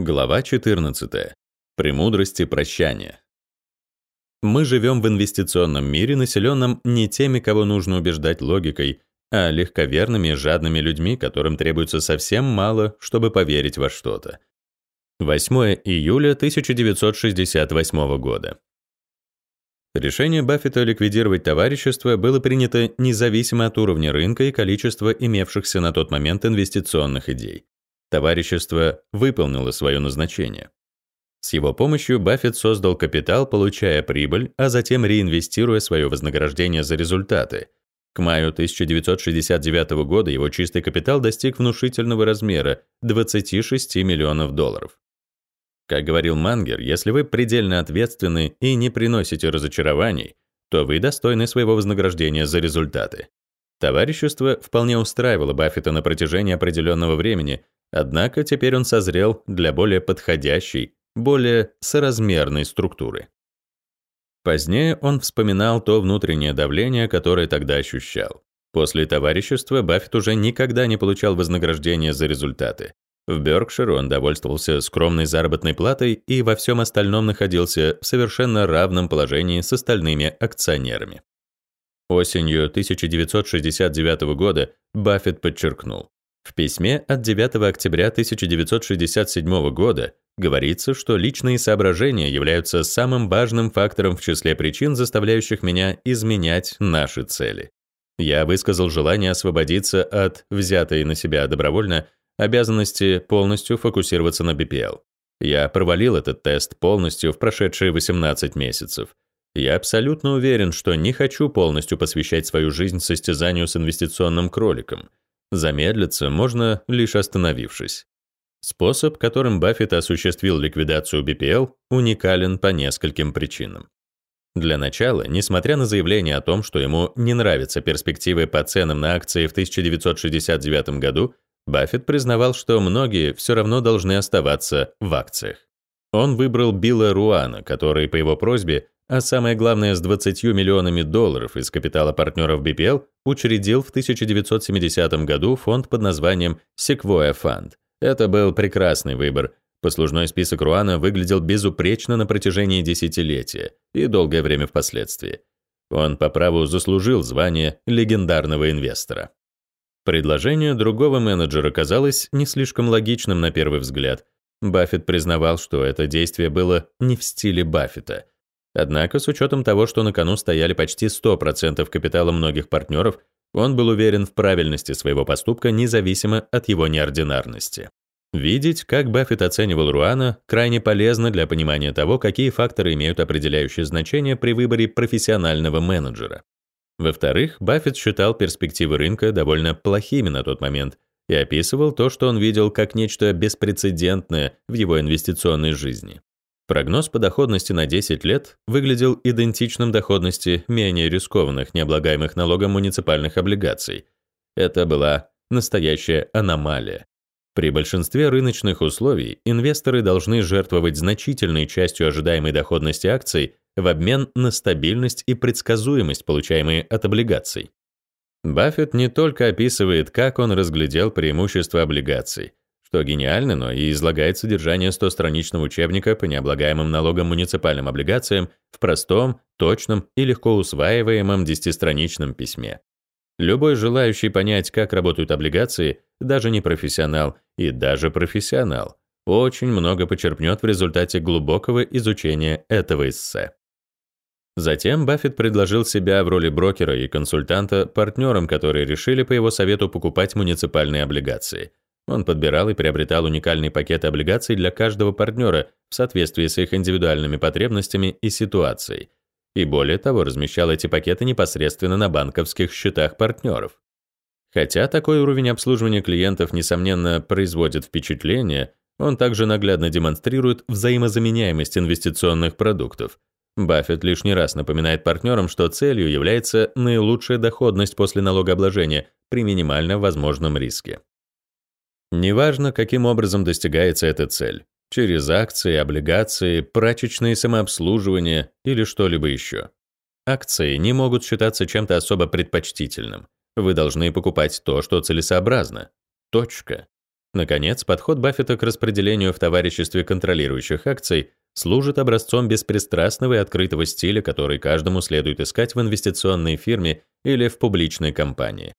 Глава 14. Премудрости прощания. Мы живем в инвестиционном мире, населенном не теми, кого нужно убеждать логикой, а легковерными и жадными людьми, которым требуется совсем мало, чтобы поверить во что-то. 8 июля 1968 года. Решение Баффета ликвидировать товарищество было принято независимо от уровня рынка и количества имевшихся на тот момент инвестиционных идей. Товарищество выполнило свое назначение. С его помощью Баффет создал капитал, получая прибыль, а затем реинвестируя свое вознаграждение за результаты. К маю 1969 года его чистый капитал достиг внушительного размера – 26 миллионов долларов. Как говорил Мангер, если вы предельно ответственны и не приносите разочарований, то вы достойны своего вознаграждения за результаты. Товарищество вполне устраивало Баффета на протяжении определенного времени, Однако теперь он созрел для более подходящей, более соразмерной структуры. Позднее он вспоминал то внутреннее давление, которое тогда ощущал. После товарищества Баффет уже никогда не получал вознаграждения за результаты. В Бёркшир он довольствовался скромной заработной платой и во всем остальном находился в совершенно равном положении с остальными акционерами. Осенью 1969 года Баффет подчеркнул, в письме от 9 октября 1967 года говорится, что личные соображения являются самым важным фактором в числе причин, заставляющих меня изменять наши цели. Я высказал желание освободиться от взятой на себя добровольно обязанности полностью фокусироваться на BPL. Я провалил этот тест полностью в прошедшие 18 месяцев. Я абсолютно уверен, что не хочу полностью посвящать свою жизнь состязанию с инвестиционным кроликом – Замедлиться можно, лишь остановившись. Способ, которым Баффет осуществил ликвидацию BPL, уникален по нескольким причинам. Для начала, несмотря на заявление о том, что ему не нравятся перспективы по ценам на акции в 1969 году, Баффет признавал, что многие все равно должны оставаться в акциях. Он выбрал Билла Руана, который по его просьбе а самое главное, с 20 миллионами долларов из капитала партнеров BPL учредил в 1970 году фонд под названием Sequoia Fund. Это был прекрасный выбор. Послужной список Руана выглядел безупречно на протяжении десятилетия и долгое время впоследствии. Он по праву заслужил звание легендарного инвестора. Предложение другого менеджера казалось не слишком логичным на первый взгляд. Баффет признавал, что это действие было не в стиле Баффета – Однако, с учетом того, что на кону стояли почти 100% капитала многих партнеров, он был уверен в правильности своего поступка независимо от его неординарности. Видеть, как Баффет оценивал Руана, крайне полезно для понимания того, какие факторы имеют определяющее значение при выборе профессионального менеджера. Во-вторых, Баффет считал перспективы рынка довольно плохими на тот момент и описывал то, что он видел как нечто беспрецедентное в его инвестиционной жизни. Прогноз по доходности на 10 лет выглядел идентичным доходности менее рискованных, необлагаемых налогом муниципальных облигаций. Это была настоящая аномалия. При большинстве рыночных условий инвесторы должны жертвовать значительной частью ожидаемой доходности акций в обмен на стабильность и предсказуемость, получаемые от облигаций. Баффет не только описывает, как он разглядел преимущества облигаций, что гениально, но и излагает содержание 100-страничного учебника по необлагаемым налогам муниципальным облигациям в простом, точном и легко усваиваемом 10-страничном письме. Любой желающий понять, как работают облигации, даже не профессионал и даже профессионал, очень много почерпнет в результате глубокого изучения этого эссе. Затем Баффет предложил себя в роли брокера и консультанта партнерам, которые решили по его совету покупать муниципальные облигации – он подбирал и приобретал уникальные пакеты облигаций для каждого партнера в соответствии с их индивидуальными потребностями и ситуацией. И более того, размещал эти пакеты непосредственно на банковских счетах партнеров. Хотя такой уровень обслуживания клиентов, несомненно, производит впечатление, он также наглядно демонстрирует взаимозаменяемость инвестиционных продуктов. Баффет лишний раз напоминает партнерам, что целью является наилучшая доходность после налогообложения при минимально возможном риске. Неважно, каким образом достигается эта цель – через акции, облигации, прачечные самообслуживание или что-либо еще. Акции не могут считаться чем-то особо предпочтительным. Вы должны покупать то, что целесообразно. Точка. Наконец, подход Баффета к распределению в товариществе контролирующих акций служит образцом беспристрастного и открытого стиля, который каждому следует искать в инвестиционной фирме или в публичной компании.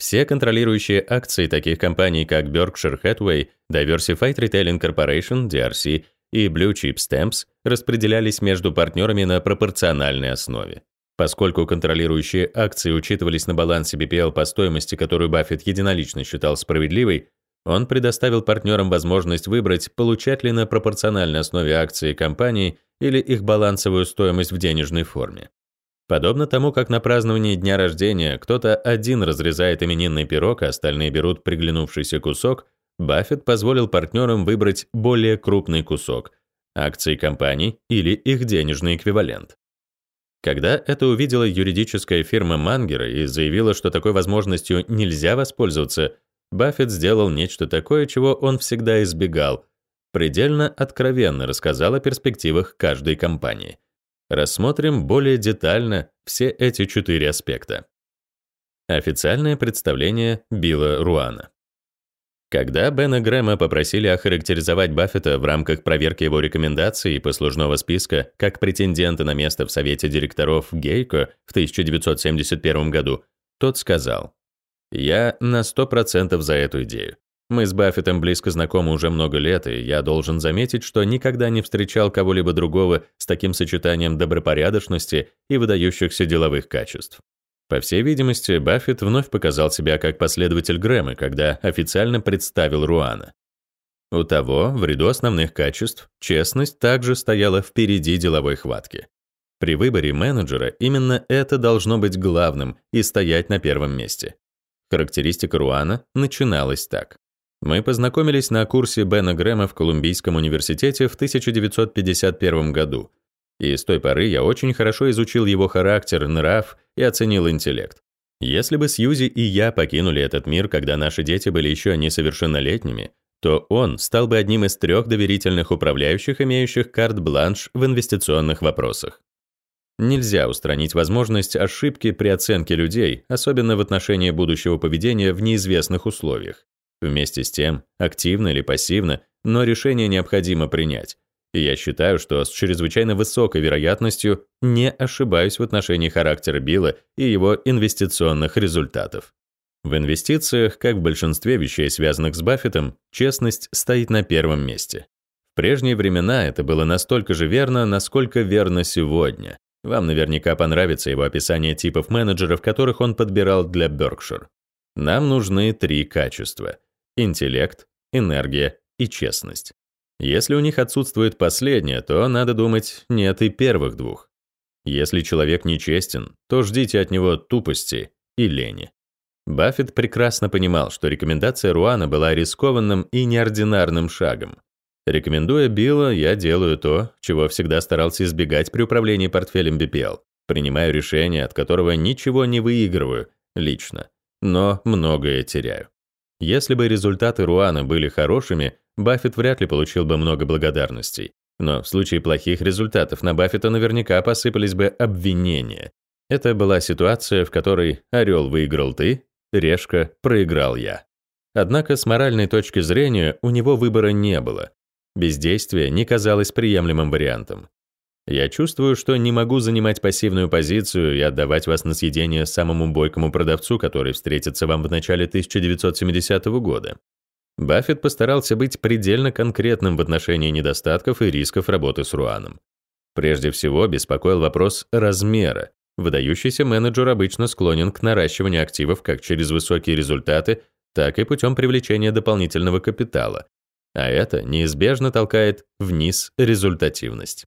Все контролирующие акции таких компаний, как Berkshire Hathaway, Diversified Retailing Corporation, DRC, и Blue Chip Stamps распределялись между партнерами на пропорциональной основе. Поскольку контролирующие акции учитывались на балансе BPL по стоимости, которую Баффет единолично считал справедливой, он предоставил партнерам возможность выбрать, получать ли на пропорциональной основе акции компании или их балансовую стоимость в денежной форме. Подобно тому, как на праздновании дня рождения кто-то один разрезает именинный пирог, а остальные берут приглянувшийся кусок, Баффет позволил партнерам выбрать более крупный кусок – акции компаний или их денежный эквивалент. Когда это увидела юридическая фирма Мангера и заявила, что такой возможностью нельзя воспользоваться, Баффет сделал нечто такое, чего он всегда избегал. Предельно откровенно рассказал о перспективах каждой компании. Рассмотрим более детально все эти четыре аспекта. Официальное представление Билла Руана. Когда Бена Грэма попросили охарактеризовать Баффета в рамках проверки его рекомендаций и послужного списка как претендента на место в Совете директоров Гейко в 1971 году, тот сказал, «Я на 100% за эту идею. Мы с Баффетом близко знакомы уже много лет, и я должен заметить, что никогда не встречал кого-либо другого с таким сочетанием добропорядочности и выдающихся деловых качеств. По всей видимости, Баффет вновь показал себя как последователь Грэма, когда официально представил Руана. У того, в ряду основных качеств, честность также стояла впереди деловой хватки. При выборе менеджера именно это должно быть главным и стоять на первом месте. Характеристика Руана начиналась так. Мы познакомились на курсе Бена Грэма в Колумбийском университете в 1951 году, и с той поры я очень хорошо изучил его характер, нрав и оценил интеллект. Если бы Сьюзи и я покинули этот мир, когда наши дети были еще несовершеннолетними, то он стал бы одним из трех доверительных управляющих, имеющих карт-бланш в инвестиционных вопросах. Нельзя устранить возможность ошибки при оценке людей, особенно в отношении будущего поведения в неизвестных условиях. Вместе с тем, активно или пассивно, но решение необходимо принять, и я считаю, что с чрезвычайно высокой вероятностью не ошибаюсь в отношении характера Билла и его инвестиционных результатов. В инвестициях, как в большинстве вещей, связанных с Баффетом, честность стоит на первом месте. В прежние времена это было настолько же верно, насколько верно сегодня. Вам наверняка понравится его описание типов менеджеров, которых он подбирал для Berkshire. Нам нужны три качества – интеллект, энергия и честность. Если у них отсутствует последнее, то надо думать, нет и первых двух. Если человек нечестен, то ждите от него тупости и лени. Баффет прекрасно понимал, что рекомендация Руана была рискованным и неординарным шагом. Рекомендуя Билла, я делаю то, чего всегда старался избегать при управлении портфелем BPL. Принимаю решение, от которого ничего не выигрываю лично, но многое теряю. Если бы результаты Руана были хорошими, Баффет вряд ли получил бы много благодарностей. Но в случае плохих результатов на Баффета наверняка посыпались бы обвинения. Это была ситуация, в которой орел выиграл ты, решка проиграл я. Однако с моральной точки зрения у него выбора не было. Бездействие не казалось приемлемым вариантом. Я чувствую, что не могу занимать пассивную позицию и отдавать вас на съедение самому бойкому продавцу, который встретится вам в начале 1970 года. Баффет постарался быть предельно конкретным в отношении недостатков и рисков работы с Руаном. Прежде всего, беспокоил вопрос размера. Выдающийся менеджер обычно склонен к наращиванию активов как через высокие результаты, так и путем привлечения дополнительного капитала. А это неизбежно толкает вниз результативность.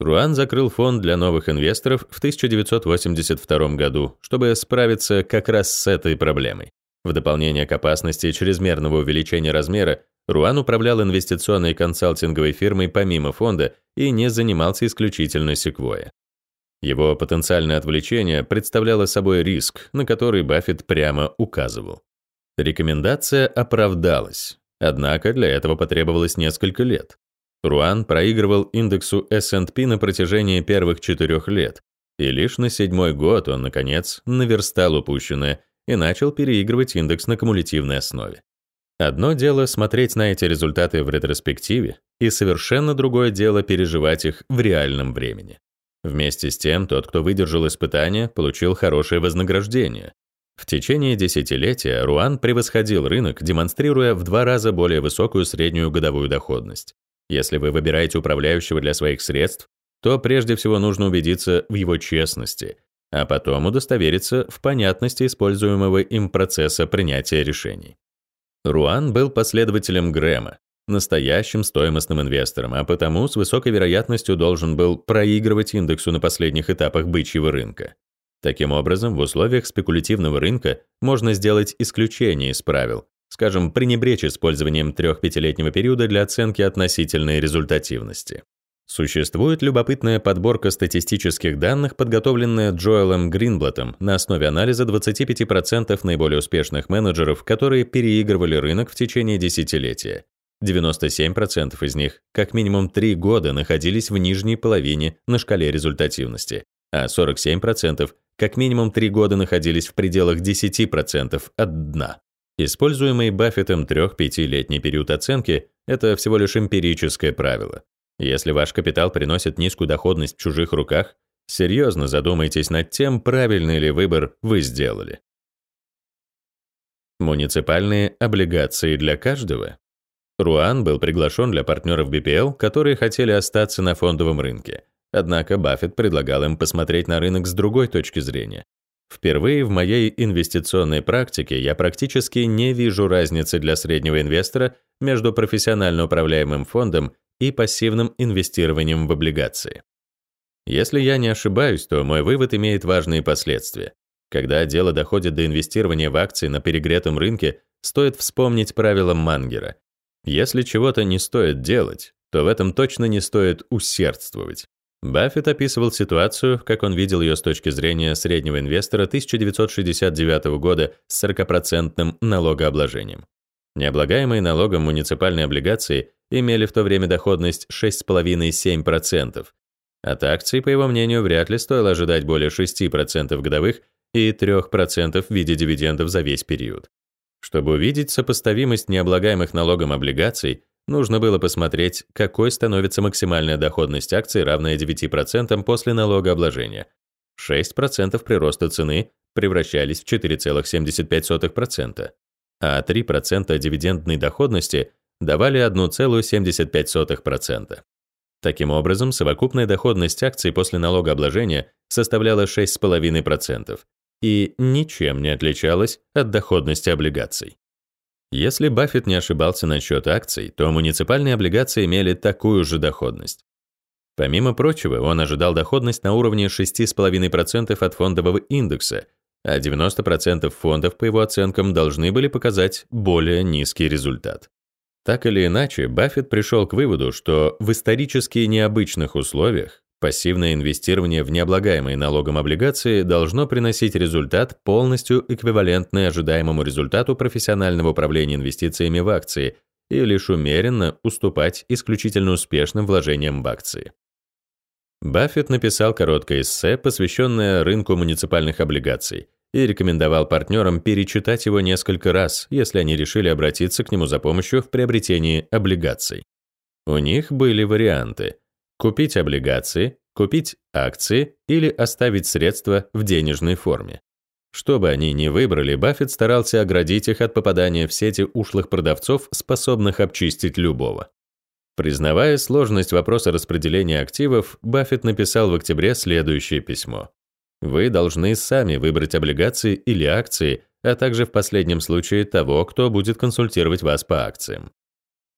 Руан закрыл фонд для новых инвесторов в 1982 году, чтобы справиться как раз с этой проблемой. В дополнение к опасности чрезмерного увеличения размера, Руан управлял инвестиционной консалтинговой фирмой помимо фонда и не занимался исключительно секвоя. Его потенциальное отвлечение представляло собой риск, на который Баффет прямо указывал. Рекомендация оправдалась, однако для этого потребовалось несколько лет. Руан проигрывал индексу S&P на протяжении первых четырех лет, и лишь на седьмой год он, наконец, наверстал упущенное и начал переигрывать индекс на кумулятивной основе. Одно дело смотреть на эти результаты в ретроспективе, и совершенно другое дело переживать их в реальном времени. Вместе с тем, тот, кто выдержал испытание, получил хорошее вознаграждение. В течение десятилетия Руан превосходил рынок, демонстрируя в два раза более высокую среднюю годовую доходность. Если вы выбираете управляющего для своих средств, то прежде всего нужно убедиться в его честности, а потом удостовериться в понятности используемого им процесса принятия решений. Руан был последователем Грэма, настоящим стоимостным инвестором, а потому с высокой вероятностью должен был проигрывать индексу на последних этапах бычьего рынка. Таким образом, в условиях спекулятивного рынка можно сделать исключение из правил, скажем, пренебречь использованием трех-пятилетнего периода для оценки относительной результативности. Существует любопытная подборка статистических данных, подготовленная Джоэлом Гринблатом на основе анализа 25% наиболее успешных менеджеров, которые переигрывали рынок в течение десятилетия. 97% из них как минимум 3 года находились в нижней половине на шкале результативности, а 47% как минимум 3 года находились в пределах 10% от дна. Используемый Баффетом 3-5-летний период оценки – это всего лишь эмпирическое правило. Если ваш капитал приносит низкую доходность в чужих руках, серьезно задумайтесь над тем, правильный ли выбор вы сделали. Муниципальные облигации для каждого. Руан был приглашен для партнеров BPL, которые хотели остаться на фондовом рынке. Однако Баффет предлагал им посмотреть на рынок с другой точки зрения. Впервые в моей инвестиционной практике я практически не вижу разницы для среднего инвестора между профессионально управляемым фондом и пассивным инвестированием в облигации. Если я не ошибаюсь, то мой вывод имеет важные последствия. Когда дело доходит до инвестирования в акции на перегретом рынке, стоит вспомнить правила Мангера. Если чего-то не стоит делать, то в этом точно не стоит усердствовать. Баффет описывал ситуацию, как он видел ее с точки зрения среднего инвестора 1969 года с 40% налогообложением. Необлагаемые налогом муниципальные облигации имели в то время доходность 6,5-7%. От акций, по его мнению, вряд ли стоило ожидать более 6% годовых и 3% в виде дивидендов за весь период. Чтобы увидеть сопоставимость необлагаемых налогом облигаций, нужно было посмотреть, какой становится максимальная доходность акций, равная 9% после налогообложения. 6% прироста цены превращались в 4,75%, а 3% дивидендной доходности давали 1,75%. Таким образом, совокупная доходность акций после налогообложения составляла 6,5% и ничем не отличалась от доходности облигаций. Если Баффет не ошибался насчет акций, то муниципальные облигации имели такую же доходность. Помимо прочего, он ожидал доходность на уровне 6,5% от фондового индекса, а 90% фондов, по его оценкам, должны были показать более низкий результат. Так или иначе, Баффет пришел к выводу, что в исторически необычных условиях пассивное инвестирование в необлагаемые налогом облигации должно приносить результат, полностью эквивалентный ожидаемому результату профессионального управления инвестициями в акции и лишь умеренно уступать исключительно успешным вложениям в акции. Баффет написал короткое эссе, посвященное рынку муниципальных облигаций, и рекомендовал партнерам перечитать его несколько раз, если они решили обратиться к нему за помощью в приобретении облигаций. У них были варианты – купить облигации, купить акции или оставить средства в денежной форме. Что бы они ни выбрали, Баффет старался оградить их от попадания в сети ушлых продавцов, способных обчистить любого. Признавая сложность вопроса распределения активов, Баффет написал в октябре следующее письмо. Вы должны сами выбрать облигации или акции, а также в последнем случае того, кто будет консультировать вас по акциям.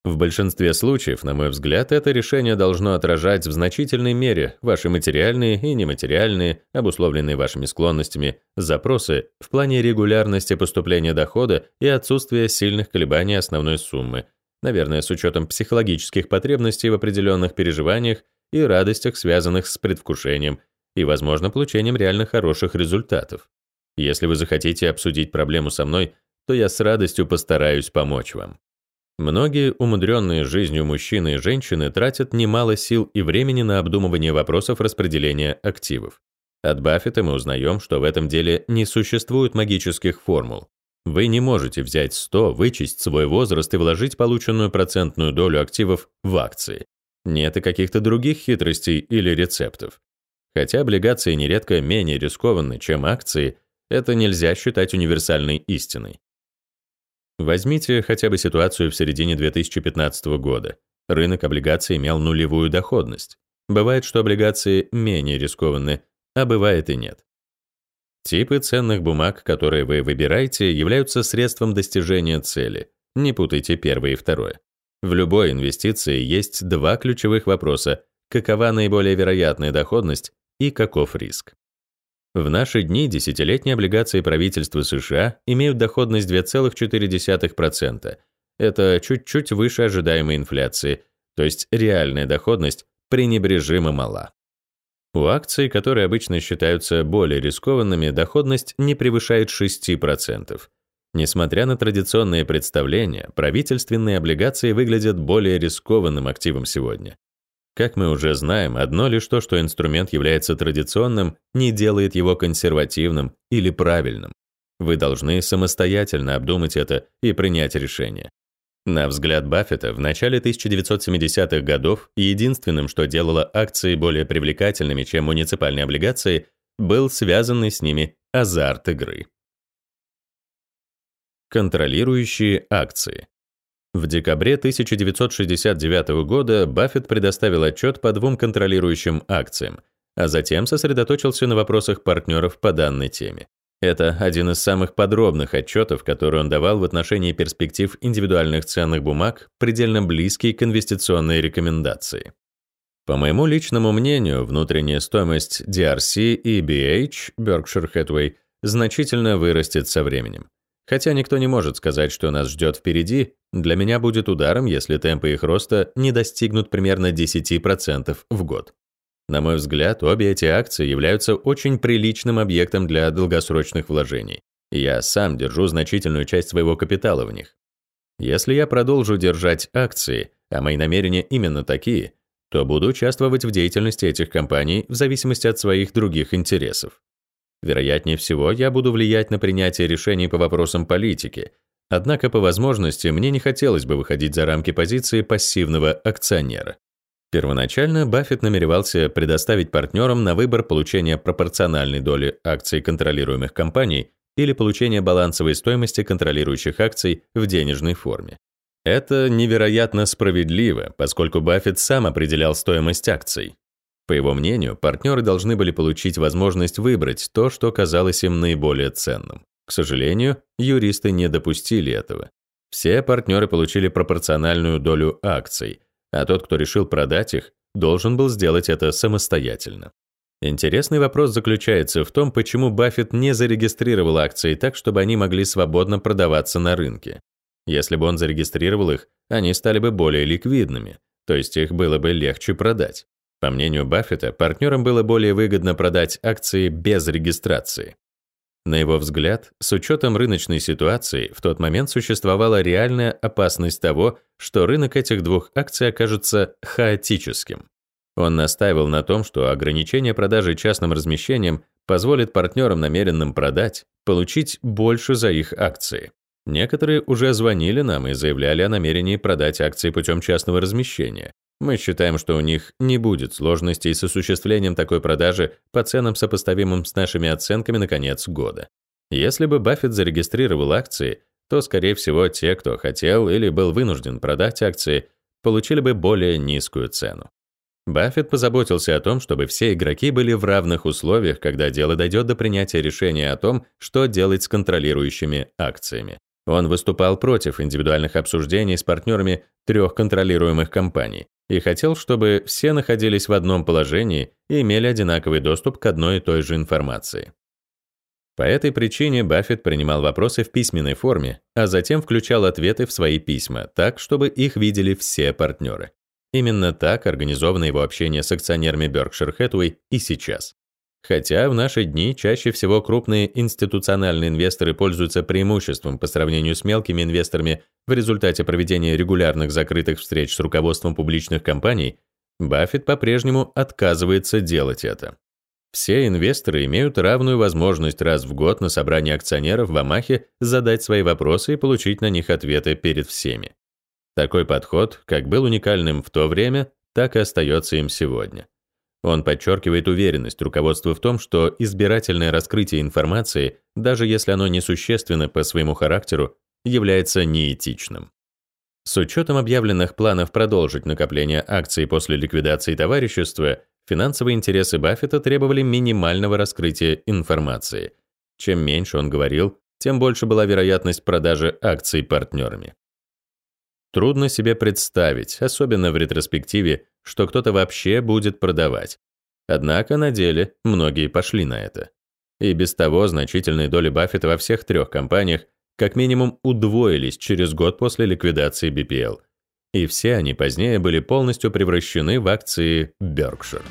В большинстве случаев, на мой взгляд, это решение должно отражать в значительной мере ваши материальные и нематериальные, обусловленные вашими склонностями, запросы в плане регулярности поступления дохода и отсутствия сильных колебаний основной суммы, наверное, с учетом психологических потребностей в определенных переживаниях и радостях, связанных с предвкушением и, возможно, получением реально хороших результатов. Если вы захотите обсудить проблему со мной, то я с радостью постараюсь помочь вам. Многие умудренные жизнью мужчины и женщины тратят немало сил и времени на обдумывание вопросов распределения активов. От Баффета мы узнаем, что в этом деле не существует магических формул. Вы не можете взять 100, вычесть свой возраст и вложить полученную процентную долю активов в акции. Нет и каких-то других хитростей или рецептов. Хотя облигации нередко менее рискованны, чем акции, это нельзя считать универсальной истиной. Возьмите хотя бы ситуацию в середине 2015 года. Рынок облигаций имел нулевую доходность. Бывает, что облигации менее рискованны, а бывает и нет. Типы ценных бумаг, которые вы выбираете, являются средством достижения цели. Не путайте первое и второе. В любой инвестиции есть два ключевых вопроса: какова наиболее вероятная доходность и каков риск. В наши дни десятилетние облигации правительства США имеют доходность 2,4%. Это чуть-чуть выше ожидаемой инфляции, то есть реальная доходность пренебрежимо мала. У акций, которые обычно считаются более рискованными, доходность не превышает 6%. Несмотря на традиционные представления, правительственные облигации выглядят более рискованным активом сегодня. Как мы уже знаем, одно лишь то, что инструмент является традиционным, не делает его консервативным или правильным. Вы должны самостоятельно обдумать это и принять решение. На взгляд Баффета, в начале 1970-х годов единственным, что делало акции более привлекательными, чем муниципальные облигации, был связанный с ними азарт игры. Контролирующие акции. В декабре 1969 года Баффет предоставил отчет по двум контролирующим акциям, а затем сосредоточился на вопросах партнеров по данной теме. Это один из самых подробных отчетов, который он давал в отношении перспектив индивидуальных ценных бумаг, предельно близкий к инвестиционной рекомендации. По моему личному мнению, внутренняя стоимость DRC и BH, Berkshire Hathaway, значительно вырастет со временем. Хотя никто не может сказать, что нас ждет впереди, для меня будет ударом, если темпы их роста не достигнут примерно 10% в год. На мой взгляд, обе эти акции являются очень приличным объектом для долгосрочных вложений. Я сам держу значительную часть своего капитала в них. Если я продолжу держать акции, а мои намерения именно такие, то буду участвовать в деятельности этих компаний в зависимости от своих других интересов. Вероятнее всего, я буду влиять на принятие решений по вопросам политики, однако по возможности мне не хотелось бы выходить за рамки позиции пассивного акционера. Первоначально Баффет намеревался предоставить партнерам на выбор получения пропорциональной доли акций контролируемых компаний или получения балансовой стоимости контролирующих акций в денежной форме. Это невероятно справедливо, поскольку Баффет сам определял стоимость акций. По его мнению, партнеры должны были получить возможность выбрать то, что казалось им наиболее ценным. К сожалению, юристы не допустили этого. Все партнеры получили пропорциональную долю акций – а тот, кто решил продать их, должен был сделать это самостоятельно. Интересный вопрос заключается в том, почему Баффет не зарегистрировал акции так, чтобы они могли свободно продаваться на рынке. Если бы он зарегистрировал их, они стали бы более ликвидными, то есть их было бы легче продать. По мнению Баффета, партнерам было более выгодно продать акции без регистрации. На его взгляд, с учетом рыночной ситуации, в тот момент существовала реальная опасность того, что рынок этих двух акций окажется хаотическим. Он настаивал на том, что ограничение продажи частным размещением позволит партнерам, намеренным продать, получить больше за их акции. Некоторые уже звонили нам и заявляли о намерении продать акции путем частного размещения, мы считаем, что у них не будет сложностей с осуществлением такой продажи по ценам, сопоставимым с нашими оценками на конец года. Если бы Баффет зарегистрировал акции, то, скорее всего, те, кто хотел или был вынужден продать акции, получили бы более низкую цену. Баффет позаботился о том, чтобы все игроки были в равных условиях, когда дело дойдет до принятия решения о том, что делать с контролирующими акциями. Он выступал против индивидуальных обсуждений с партнерами трех контролируемых компаний, и хотел, чтобы все находились в одном положении и имели одинаковый доступ к одной и той же информации. По этой причине Баффет принимал вопросы в письменной форме, а затем включал ответы в свои письма, так, чтобы их видели все партнеры. Именно так организовано его общение с акционерами Berkshire Hathaway и сейчас. Хотя в наши дни чаще всего крупные институциональные инвесторы пользуются преимуществом по сравнению с мелкими инвесторами в результате проведения регулярных закрытых встреч с руководством публичных компаний, Баффет по-прежнему отказывается делать это. Все инвесторы имеют равную возможность раз в год на собрании акционеров в Амахе задать свои вопросы и получить на них ответы перед всеми. Такой подход, как был уникальным в то время, так и остается им сегодня. Он подчеркивает уверенность руководства в том, что избирательное раскрытие информации, даже если оно несущественно по своему характеру, является неэтичным. С учетом объявленных планов продолжить накопление акций после ликвидации товарищества, финансовые интересы Баффета требовали минимального раскрытия информации. Чем меньше он говорил, тем больше была вероятность продажи акций партнерами. Трудно себе представить, особенно в ретроспективе, что кто-то вообще будет продавать. Однако на деле многие пошли на это. И без того значительные доли Баффета во всех трех компаниях как минимум удвоились через год после ликвидации BPL. И все они позднее были полностью превращены в акции Berkshire.